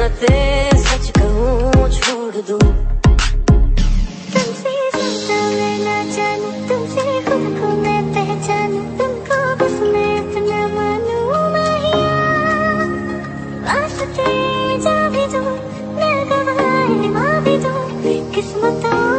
जन्नते सच कहूँ, छोड़ दूँ। तुमसे सदा मैं ना जानूं, तुमसे खुद को मैं पहचानूं, तुमको बस मैं अपना मानूं, माहिया। वास्ते जा भी दूँ मैं गवाह निभा भी दूँ, किस्मतों